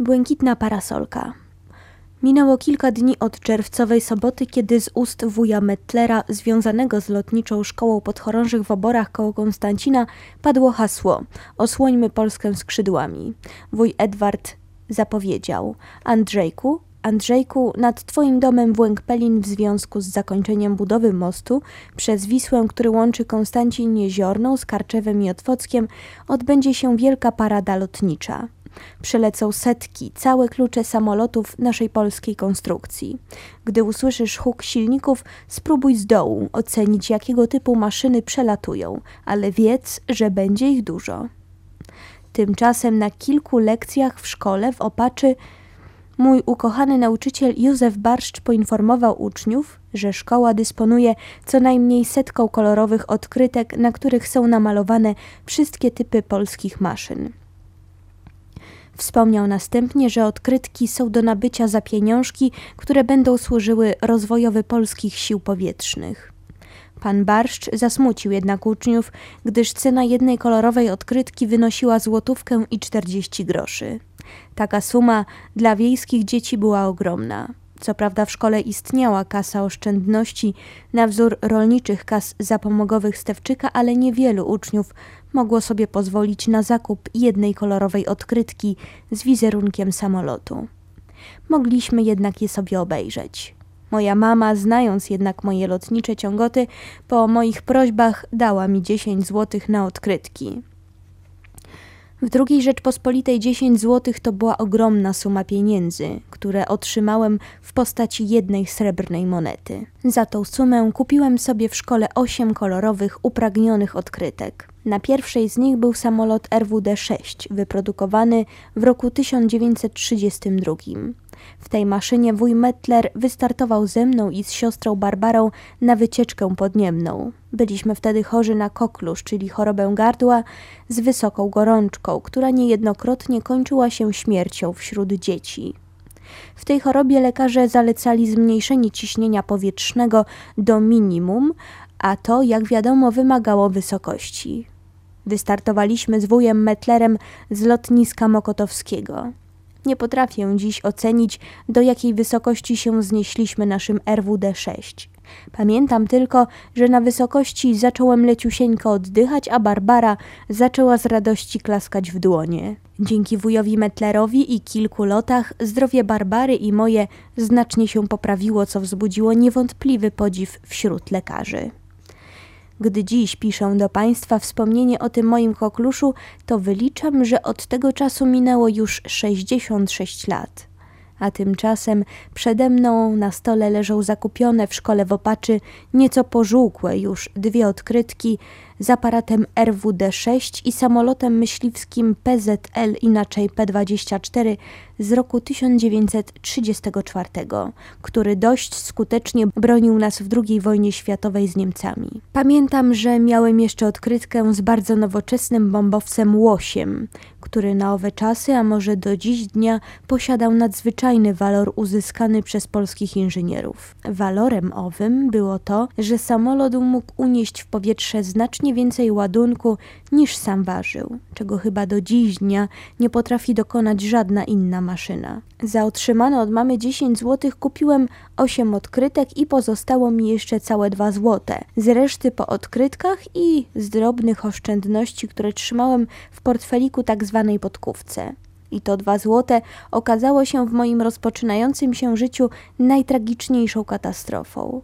Błękitna parasolka. Minęło kilka dni od czerwcowej soboty, kiedy z ust wuja Metlera, związanego z lotniczą szkołą podchorążych w oborach koło Konstancina, padło hasło Osłońmy Polskę skrzydłami. Wuj Edward zapowiedział Andrzejku, Andrzejku, nad twoim domem w Łękpelin w związku z zakończeniem budowy mostu przez Wisłę, który łączy Konstancin Jeziorną z Karczewem i Otwockiem, odbędzie się wielka parada lotnicza. Przelecą setki, całe klucze samolotów naszej polskiej konstrukcji. Gdy usłyszysz huk silników, spróbuj z dołu ocenić, jakiego typu maszyny przelatują, ale wiedz, że będzie ich dużo. Tymczasem na kilku lekcjach w szkole w Opaczy mój ukochany nauczyciel Józef Barszcz poinformował uczniów, że szkoła dysponuje co najmniej setką kolorowych odkrytek, na których są namalowane wszystkie typy polskich maszyn. Wspomniał następnie, że odkrytki są do nabycia za pieniążki, które będą służyły rozwojowi polskich sił powietrznych. Pan Barszcz zasmucił jednak uczniów, gdyż cena jednej kolorowej odkrytki wynosiła złotówkę i czterdzieści groszy. Taka suma dla wiejskich dzieci była ogromna. Co prawda w szkole istniała kasa oszczędności na wzór rolniczych kas zapomogowych Stewczyka, ale niewielu uczniów mogło sobie pozwolić na zakup jednej kolorowej odkrytki z wizerunkiem samolotu. Mogliśmy jednak je sobie obejrzeć. Moja mama, znając jednak moje lotnicze ciągoty, po moich prośbach dała mi 10 złotych na odkrytki. W drugiej Rzeczpospolitej 10 złotych to była ogromna suma pieniędzy, które otrzymałem w postaci jednej srebrnej monety. Za tą sumę kupiłem sobie w szkole 8 kolorowych, upragnionych odkrytek. Na pierwszej z nich był samolot RWD-6, wyprodukowany w roku 1932. W tej maszynie wuj Mettler wystartował ze mną i z siostrą Barbarą na wycieczkę podniemną. Byliśmy wtedy chorzy na koklusz, czyli chorobę gardła z wysoką gorączką, która niejednokrotnie kończyła się śmiercią wśród dzieci. W tej chorobie lekarze zalecali zmniejszenie ciśnienia powietrznego do minimum, a to, jak wiadomo, wymagało wysokości. Wystartowaliśmy z wujem Metlerem z lotniska Mokotowskiego. Nie potrafię dziś ocenić, do jakiej wysokości się znieśliśmy naszym RWD-6. Pamiętam tylko, że na wysokości zacząłem leciusieńko oddychać, a Barbara zaczęła z radości klaskać w dłonie. Dzięki wujowi Metlerowi i kilku lotach zdrowie Barbary i moje znacznie się poprawiło, co wzbudziło niewątpliwy podziw wśród lekarzy. Gdy dziś piszę do Państwa wspomnienie o tym moim kokluszu, to wyliczam, że od tego czasu minęło już 66 lat. A tymczasem przede mną na stole leżą zakupione w szkole w Opaczy nieco pożółkłe już dwie odkrytki z aparatem RWD-6 i samolotem myśliwskim PZL, inaczej P-24 z roku 1934, który dość skutecznie bronił nas w II wojnie światowej z Niemcami. Pamiętam, że miałem jeszcze odkrytkę z bardzo nowoczesnym bombowcem Łosiem, który na owe czasy, a może do dziś dnia, posiadał nadzwyczajny walor uzyskany przez polskich inżynierów. Walorem owym było to, że samolot mógł unieść w powietrze znacznie więcej ładunku niż sam ważył, czego chyba do dziś dnia nie potrafi dokonać żadna inna maszyna. Za otrzymane od mamy 10 zł kupiłem 8 odkrytek i pozostało mi jeszcze całe 2 złote. Z reszty po odkrytkach i z drobnych oszczędności, które trzymałem w portfeliku tak zwanej podkówce. I to dwa złote okazało się w moim rozpoczynającym się życiu najtragiczniejszą katastrofą.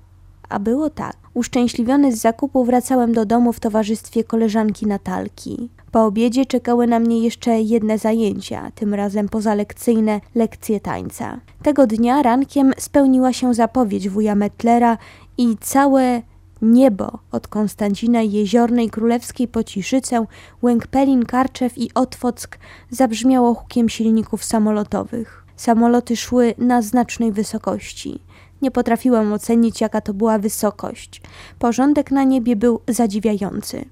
A było tak. Uszczęśliwiony z zakupu wracałem do domu w towarzystwie koleżanki Natalki. Po obiedzie czekały na mnie jeszcze jedne zajęcia, tym razem pozalekcyjne lekcje tańca. Tego dnia rankiem spełniła się zapowiedź wuja Metlera i całe niebo od Konstancina Jeziornej Królewskiej po Ciszycę, Łękpelin, Karczew i Otwock zabrzmiało hukiem silników samolotowych. Samoloty szły na znacznej wysokości. Nie potrafiłam ocenić, jaka to była wysokość. Porządek na niebie był zadziwiający.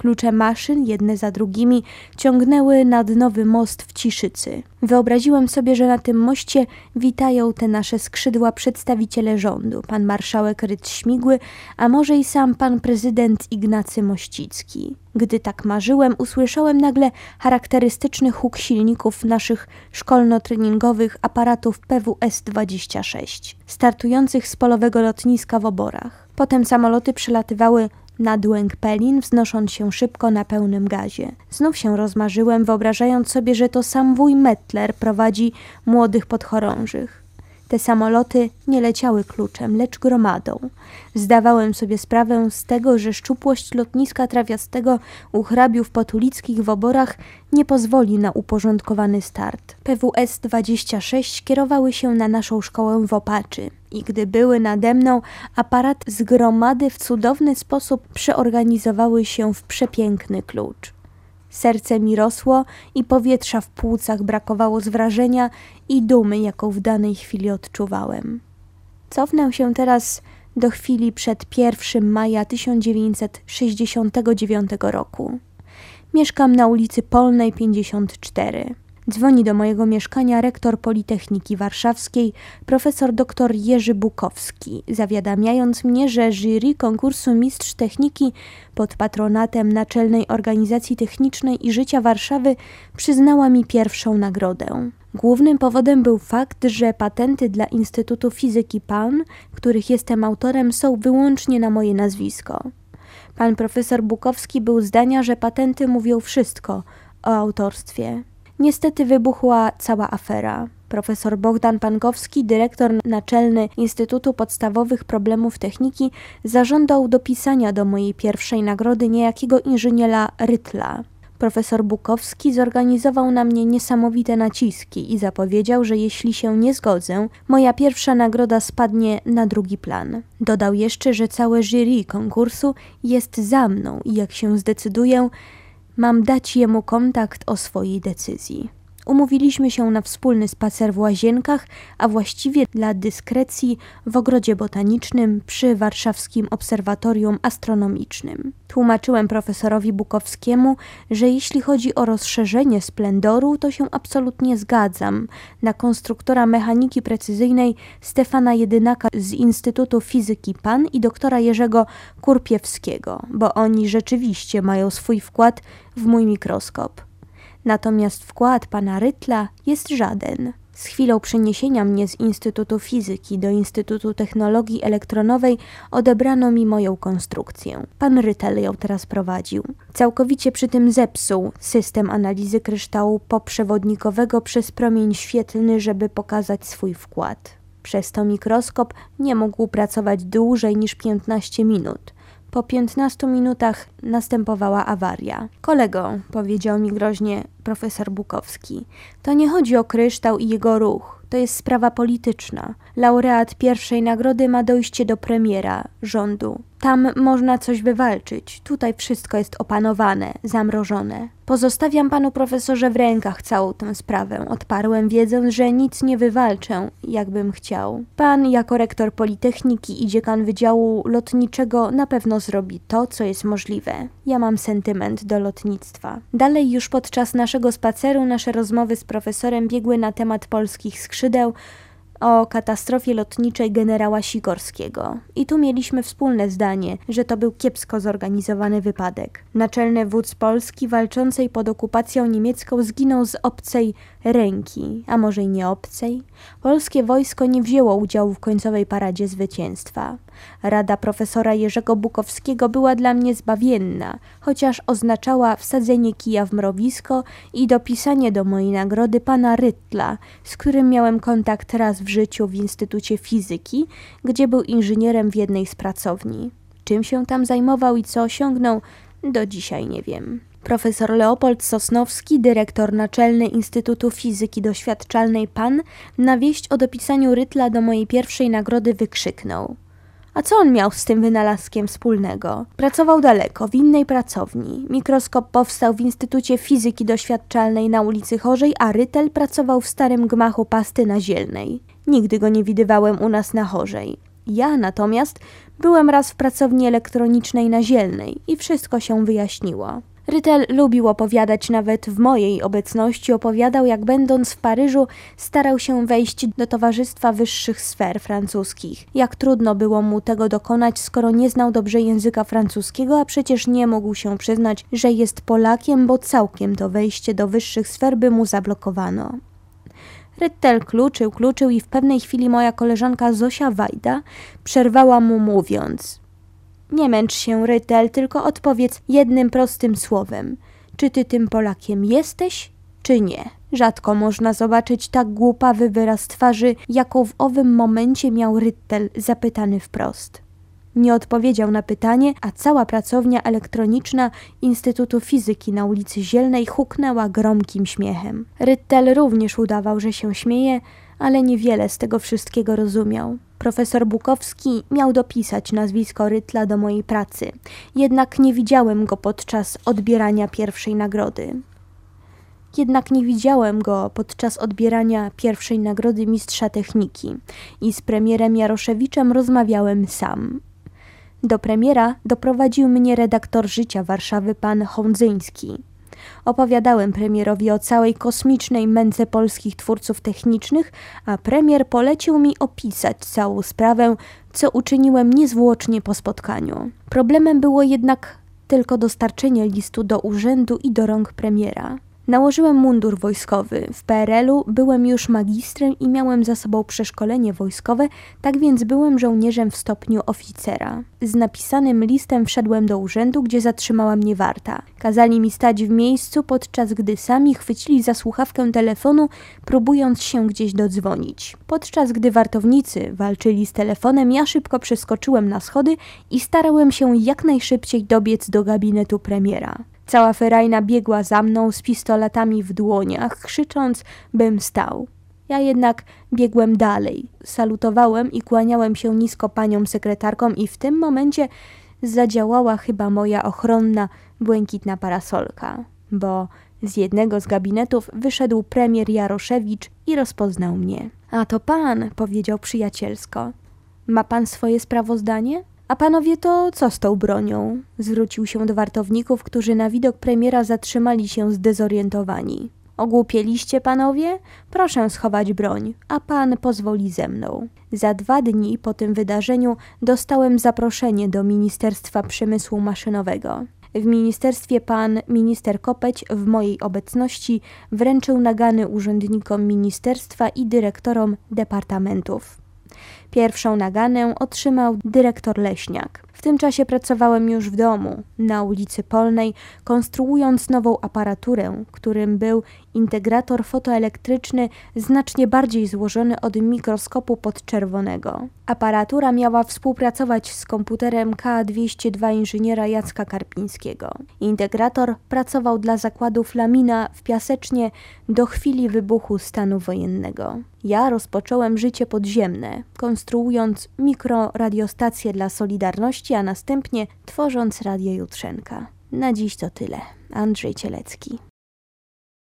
Klucze maszyn, jedne za drugimi, ciągnęły nad nowy most w Ciszycy. Wyobraziłem sobie, że na tym moście witają te nasze skrzydła przedstawiciele rządu, pan marszałek Ryt Śmigły, a może i sam pan prezydent Ignacy Mościcki. Gdy tak marzyłem, usłyszałem nagle charakterystyczny huk silników naszych szkolno-treningowych aparatów PWS-26, startujących z polowego lotniska w oborach. Potem samoloty przelatywały nad łęk Pelin, wznosząc się szybko na pełnym gazie. Znów się rozmarzyłem, wyobrażając sobie, że to sam wuj Mettler prowadzi młodych podchorążych. Te samoloty nie leciały kluczem, lecz gromadą. Zdawałem sobie sprawę z tego, że szczupłość lotniska trawiastego u hrabiów potulickich w oborach nie pozwoli na uporządkowany start. PWS-26 kierowały się na naszą szkołę w Opaczy i gdy były nade mną, aparat z gromady w cudowny sposób przeorganizowały się w przepiękny klucz. Serce mi rosło i powietrza w płucach brakowało z wrażenia i dumy, jaką w danej chwili odczuwałem. Cofnę się teraz do chwili przed 1 maja 1969 roku. Mieszkam na ulicy Polnej 54. Dzwoni do mojego mieszkania rektor Politechniki Warszawskiej, profesor dr Jerzy Bukowski, zawiadamiając mnie, że jury konkursu Mistrz Techniki pod patronatem Naczelnej Organizacji Technicznej i Życia Warszawy przyznała mi pierwszą nagrodę. Głównym powodem był fakt, że patenty dla Instytutu Fizyki PAN, których jestem autorem, są wyłącznie na moje nazwisko. Pan profesor Bukowski był zdania, że patenty mówią wszystko o autorstwie. Niestety wybuchła cała afera. Profesor Bogdan Pankowski, dyrektor naczelny Instytutu Podstawowych Problemów Techniki, zażądał dopisania do mojej pierwszej nagrody niejakiego inżyniera Rytla. Profesor Bukowski zorganizował na mnie niesamowite naciski i zapowiedział, że jeśli się nie zgodzę, moja pierwsza nagroda spadnie na drugi plan. Dodał jeszcze, że całe jury konkursu jest za mną i jak się zdecyduję, mam dać jemu kontakt o swojej decyzji. Umówiliśmy się na wspólny spacer w łazienkach, a właściwie dla dyskrecji w ogrodzie botanicznym przy Warszawskim Obserwatorium Astronomicznym. Tłumaczyłem profesorowi Bukowskiemu, że jeśli chodzi o rozszerzenie splendoru, to się absolutnie zgadzam. Na konstruktora mechaniki precyzyjnej Stefana Jedynaka z Instytutu Fizyki PAN i doktora Jerzego Kurpiewskiego, bo oni rzeczywiście mają swój wkład w mój mikroskop. Natomiast wkład pana Rytla jest żaden. Z chwilą przeniesienia mnie z Instytutu Fizyki do Instytutu Technologii Elektronowej odebrano mi moją konstrukcję. Pan Rytel ją teraz prowadził. Całkowicie przy tym zepsuł system analizy kryształu poprzewodnikowego przez promień świetlny, żeby pokazać swój wkład. Przez to mikroskop nie mógł pracować dłużej niż 15 minut. Po 15 minutach następowała awaria. Kolego, powiedział mi groźnie profesor Bukowski, to nie chodzi o kryształ i jego ruch. To jest sprawa polityczna. Laureat pierwszej nagrody ma dojście do premiera rządu. Tam można coś wywalczyć. Tutaj wszystko jest opanowane, zamrożone. Pozostawiam panu profesorze w rękach całą tę sprawę. Odparłem, wiedząc, że nic nie wywalczę, jakbym chciał. Pan, jako rektor Politechniki i dziekan Wydziału Lotniczego, na pewno zrobi to, co jest możliwe. Ja mam sentyment do lotnictwa. Dalej, już podczas naszego spaceru, nasze rozmowy z profesorem biegły na temat polskich skrzydeł, o katastrofie lotniczej generała Sikorskiego. I tu mieliśmy wspólne zdanie, że to był kiepsko zorganizowany wypadek. Naczelny wódz Polski walczącej pod okupacją niemiecką zginął z obcej ręki, a może i nie obcej. Polskie wojsko nie wzięło udziału w końcowej paradzie zwycięstwa. Rada profesora Jerzego Bukowskiego była dla mnie zbawienna, chociaż oznaczała wsadzenie kija w mrowisko i dopisanie do mojej nagrody pana Rytla, z którym miałem kontakt raz w życiu w Instytucie Fizyki, gdzie był inżynierem w jednej z pracowni. Czym się tam zajmował i co osiągnął, do dzisiaj nie wiem. Profesor Leopold Sosnowski, dyrektor naczelny Instytutu Fizyki Doświadczalnej PAN, na wieść o dopisaniu Rytla do mojej pierwszej nagrody wykrzyknął. A co on miał z tym wynalazkiem wspólnego? Pracował daleko, w innej pracowni. Mikroskop powstał w Instytucie Fizyki Doświadczalnej na ulicy Chorzej, a Rytel pracował w starym gmachu pasty na Zielnej. Nigdy go nie widywałem u nas na Chorzej. Ja natomiast byłem raz w pracowni elektronicznej na Zielnej i wszystko się wyjaśniło. Rytel lubił opowiadać, nawet w mojej obecności opowiadał, jak będąc w Paryżu starał się wejść do towarzystwa wyższych sfer francuskich. Jak trudno było mu tego dokonać, skoro nie znał dobrze języka francuskiego, a przecież nie mógł się przyznać, że jest Polakiem, bo całkiem to wejście do wyższych sfer by mu zablokowano. Ryttel kluczył, kluczył i w pewnej chwili moja koleżanka Zosia Wajda przerwała mu mówiąc Nie męcz się, Rytel, tylko odpowiedz jednym prostym słowem. Czy ty tym Polakiem jesteś, czy nie? Rzadko można zobaczyć tak głupawy wyraz twarzy, jaką w owym momencie miał Ryttel zapytany wprost. Nie odpowiedział na pytanie, a cała pracownia elektroniczna Instytutu Fizyki na ulicy Zielnej huknęła gromkim śmiechem. Ryttel również udawał, że się śmieje, ale niewiele z tego wszystkiego rozumiał. Profesor Bukowski miał dopisać nazwisko Rytla do mojej pracy, jednak nie widziałem go podczas odbierania pierwszej nagrody. Jednak nie widziałem go podczas odbierania pierwszej nagrody mistrza techniki i z premierem Jaroszewiczem rozmawiałem sam. Do premiera doprowadził mnie redaktor Życia Warszawy pan Hondzyński. Opowiadałem premierowi o całej kosmicznej męce polskich twórców technicznych, a premier polecił mi opisać całą sprawę, co uczyniłem niezwłocznie po spotkaniu. Problemem było jednak tylko dostarczenie listu do urzędu i do rąk premiera. Nałożyłem mundur wojskowy. W PRL-u byłem już magistrem i miałem za sobą przeszkolenie wojskowe, tak więc byłem żołnierzem w stopniu oficera. Z napisanym listem wszedłem do urzędu, gdzie zatrzymała mnie warta. Kazali mi stać w miejscu, podczas gdy sami chwycili za słuchawkę telefonu, próbując się gdzieś dodzwonić. Podczas gdy wartownicy walczyli z telefonem, ja szybko przeskoczyłem na schody i starałem się jak najszybciej dobiec do gabinetu premiera. Cała ferajna biegła za mną z pistoletami w dłoniach, krzycząc, bym stał. Ja jednak biegłem dalej, salutowałem i kłaniałem się nisko paniom sekretarkom i w tym momencie zadziałała chyba moja ochronna, błękitna parasolka, bo z jednego z gabinetów wyszedł premier Jaroszewicz i rozpoznał mnie. A to pan, powiedział przyjacielsko. Ma pan swoje sprawozdanie? A panowie to co z tą bronią? Zwrócił się do wartowników, którzy na widok premiera zatrzymali się zdezorientowani. Ogłupieliście panowie? Proszę schować broń, a pan pozwoli ze mną. Za dwa dni po tym wydarzeniu dostałem zaproszenie do Ministerstwa Przemysłu Maszynowego. W ministerstwie pan minister Kopeć w mojej obecności wręczył nagany urzędnikom ministerstwa i dyrektorom departamentów. Pierwszą naganę otrzymał dyrektor Leśniak. W tym czasie pracowałem już w domu, na ulicy Polnej, konstruując nową aparaturę, którym był integrator fotoelektryczny znacznie bardziej złożony od mikroskopu podczerwonego. Aparatura miała współpracować z komputerem K202 inżyniera Jacka Karpińskiego. Integrator pracował dla zakładu Flamina w Piasecznie do chwili wybuchu stanu wojennego. Ja rozpocząłem życie podziemne, konstruując mikroradiostację dla Solidarności, a następnie tworząc Radio Jutrzenka. Na dziś to tyle. Andrzej Cielecki.